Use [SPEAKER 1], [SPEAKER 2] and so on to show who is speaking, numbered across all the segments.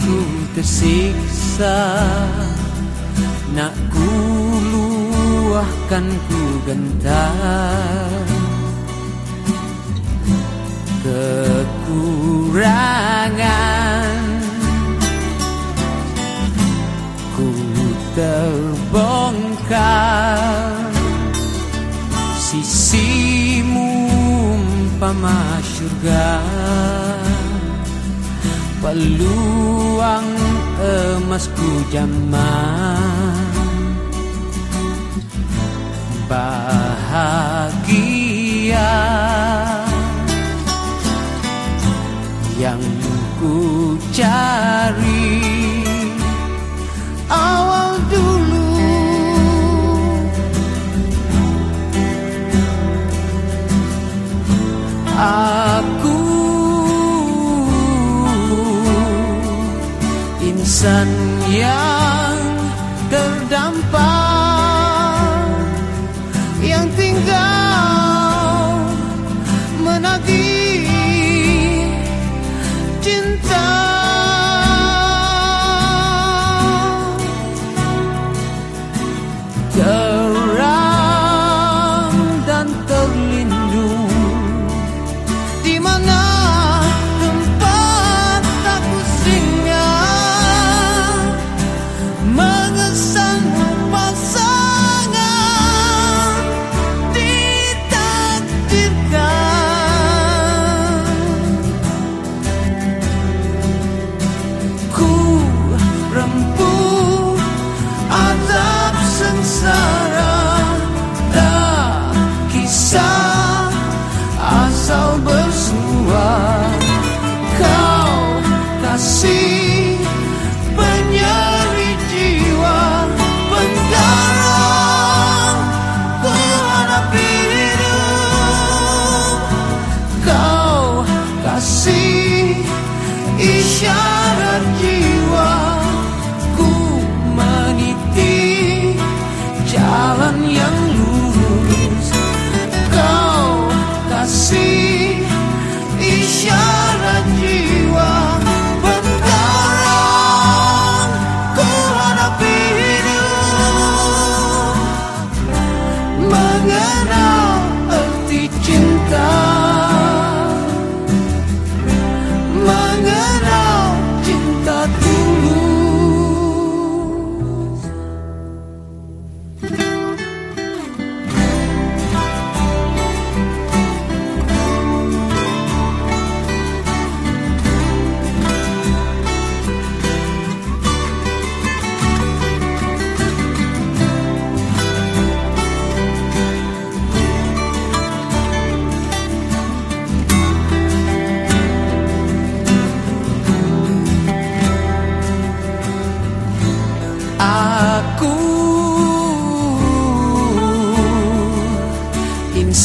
[SPEAKER 1] ku tersiksa Nak ku luahkan ku gentar. Kekurangan Ku terbongkar. Sisimu umpama syurga peluang emasku jaman bahaya insan yang terdampak.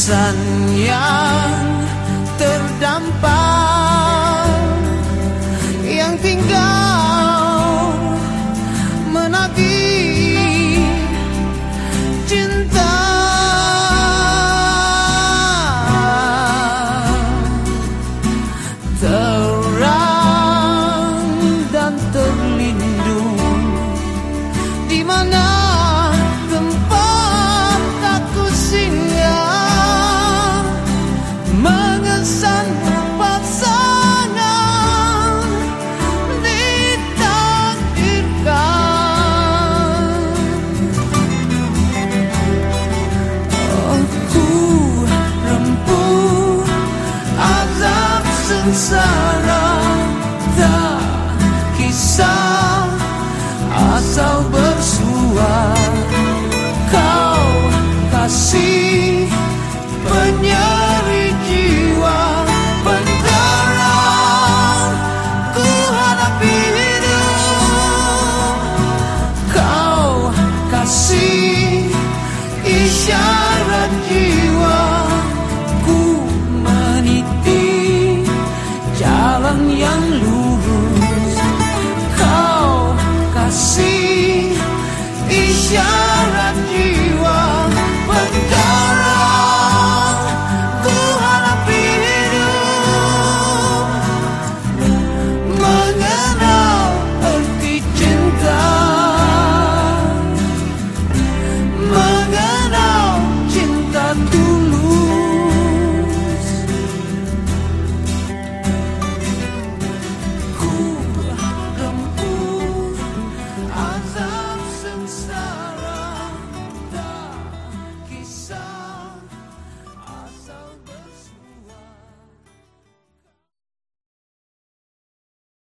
[SPEAKER 1] insan yang terdampak sengsara tak kisah asal bersuara kau kasih penyayang